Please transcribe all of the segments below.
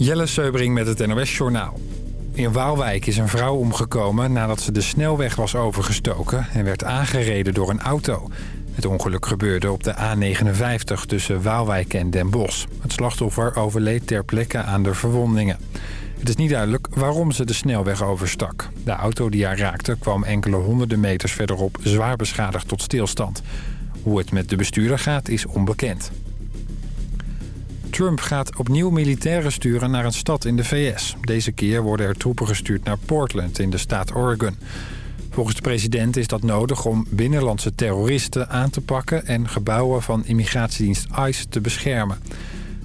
Jelle Seubring met het NOS Journaal. In Waalwijk is een vrouw omgekomen nadat ze de snelweg was overgestoken... en werd aangereden door een auto. Het ongeluk gebeurde op de A59 tussen Waalwijk en Den Bosch. Het slachtoffer overleed ter plekke aan de verwondingen. Het is niet duidelijk waarom ze de snelweg overstak. De auto die haar raakte kwam enkele honderden meters verderop... zwaar beschadigd tot stilstand. Hoe het met de bestuurder gaat is onbekend. Trump gaat opnieuw militairen sturen naar een stad in de VS. Deze keer worden er troepen gestuurd naar Portland in de staat Oregon. Volgens de president is dat nodig om binnenlandse terroristen aan te pakken... en gebouwen van immigratiedienst ICE te beschermen.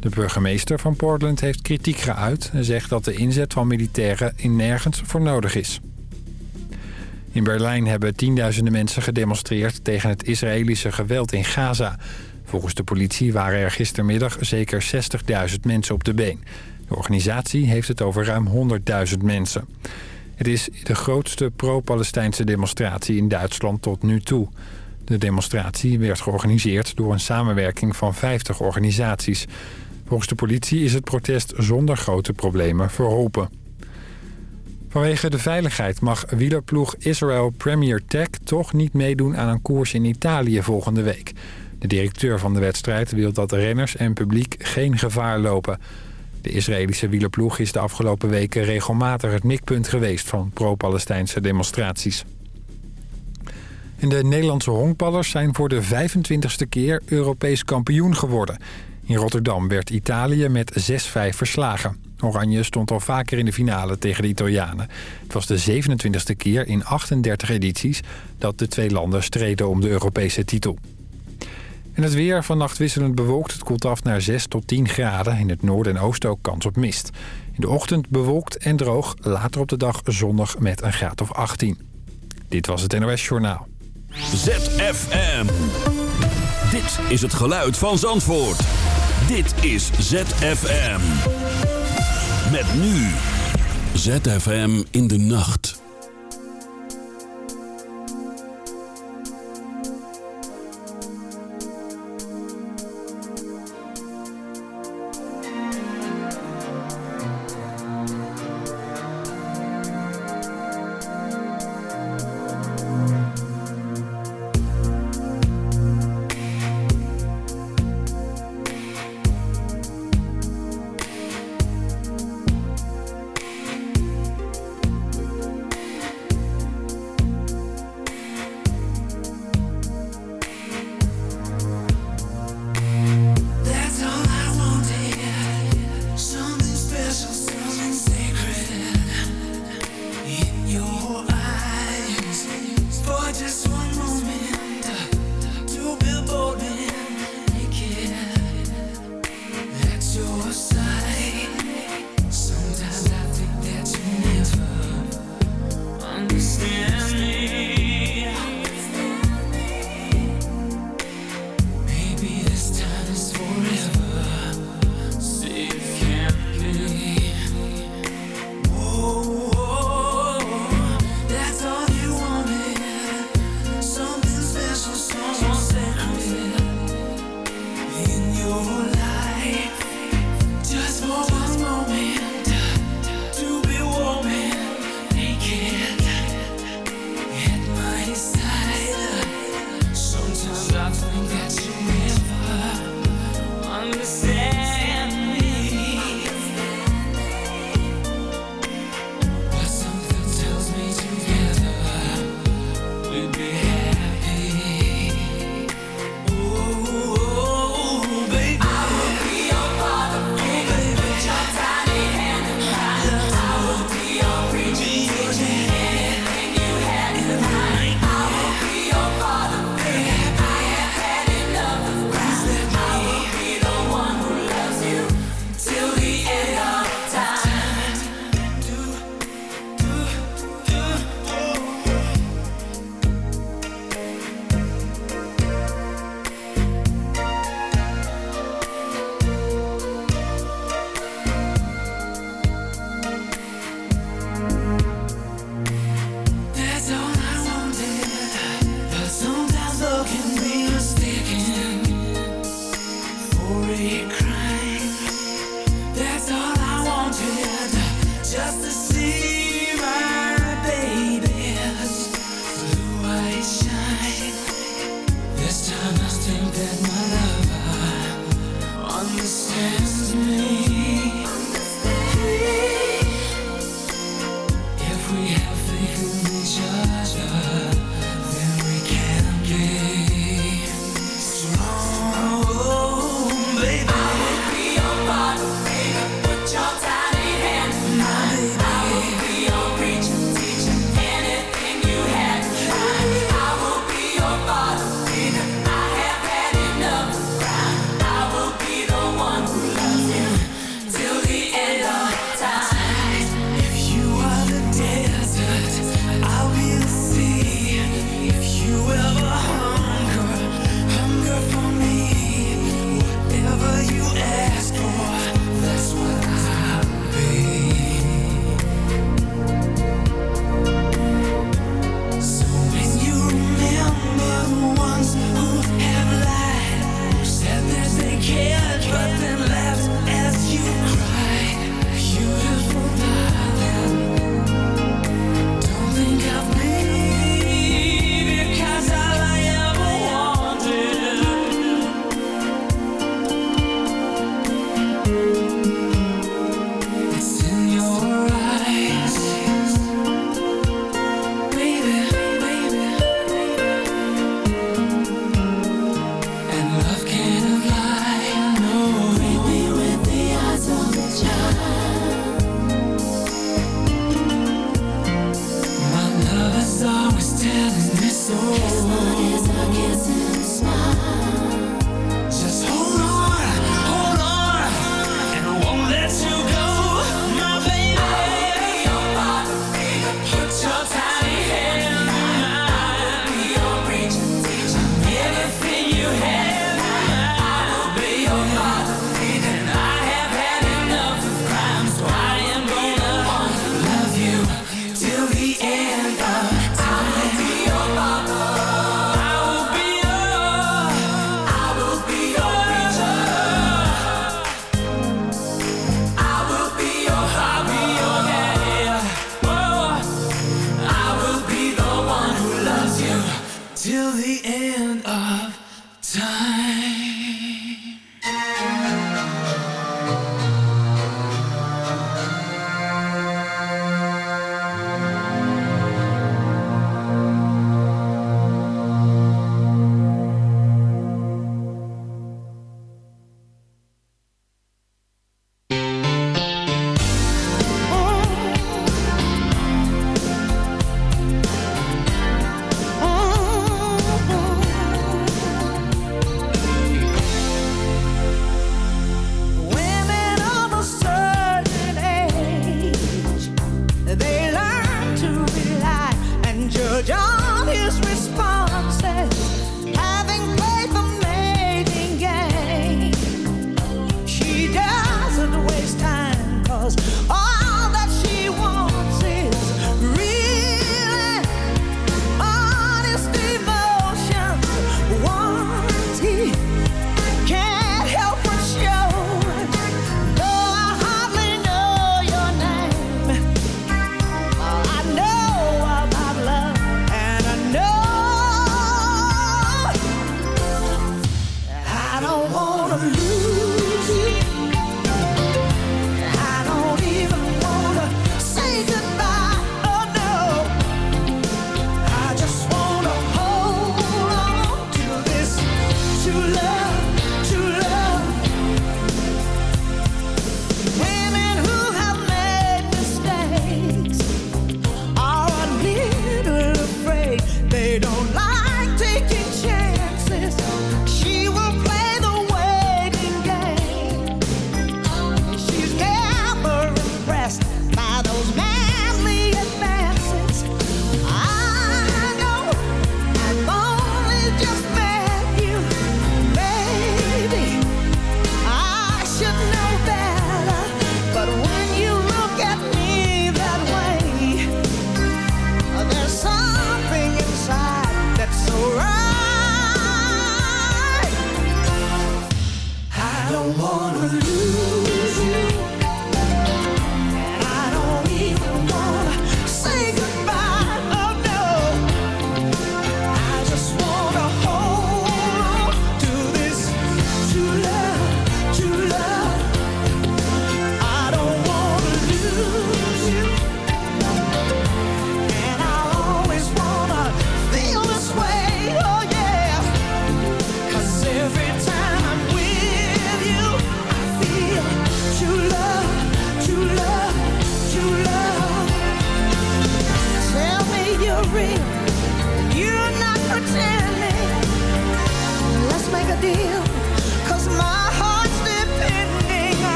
De burgemeester van Portland heeft kritiek geuit... en zegt dat de inzet van militairen in nergens voor nodig is. In Berlijn hebben tienduizenden mensen gedemonstreerd... tegen het Israëlische geweld in Gaza... Volgens de politie waren er gistermiddag zeker 60.000 mensen op de been. De organisatie heeft het over ruim 100.000 mensen. Het is de grootste pro-Palestijnse demonstratie in Duitsland tot nu toe. De demonstratie werd georganiseerd door een samenwerking van 50 organisaties. Volgens de politie is het protest zonder grote problemen verholpen. Vanwege de veiligheid mag wielerploeg Israel Premier Tech toch niet meedoen aan een koers in Italië volgende week. De directeur van de wedstrijd wil dat renners en publiek geen gevaar lopen. De Israëlische wielerploeg is de afgelopen weken regelmatig het mikpunt geweest van pro-Palestijnse demonstraties. En de Nederlandse honkballers zijn voor de 25ste keer Europees kampioen geworden. In Rotterdam werd Italië met 6-5 verslagen. Oranje stond al vaker in de finale tegen de Italianen. Het was de 27ste keer in 38 edities dat de twee landen streden om de Europese titel. En het weer vannacht wisselend bewolkt. Het koelt af naar 6 tot 10 graden. In het noorden en oosten ook kans op mist. In de ochtend bewolkt en droog. Later op de dag zonnig met een graad of 18. Dit was het NOS Journaal. ZFM. Dit is het geluid van Zandvoort. Dit is ZFM. Met nu. ZFM in de nacht.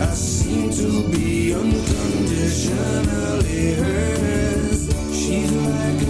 I seem to be unconditionally hers. She's like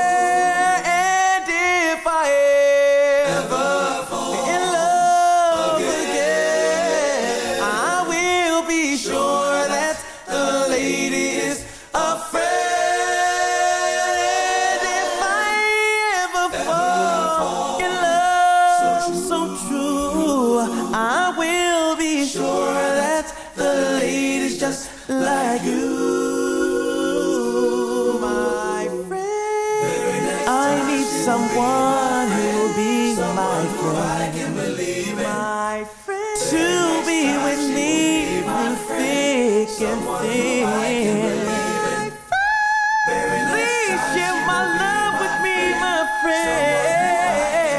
Someone who'll be my friend. My friend to be with me through thick and thin. Please share my love with me, my friend.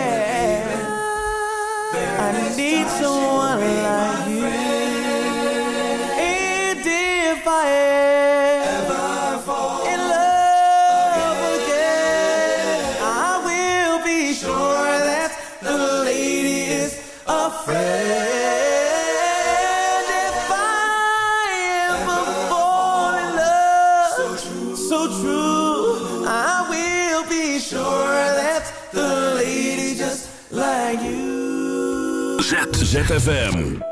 I need someone like you. ZFM.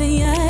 Straat en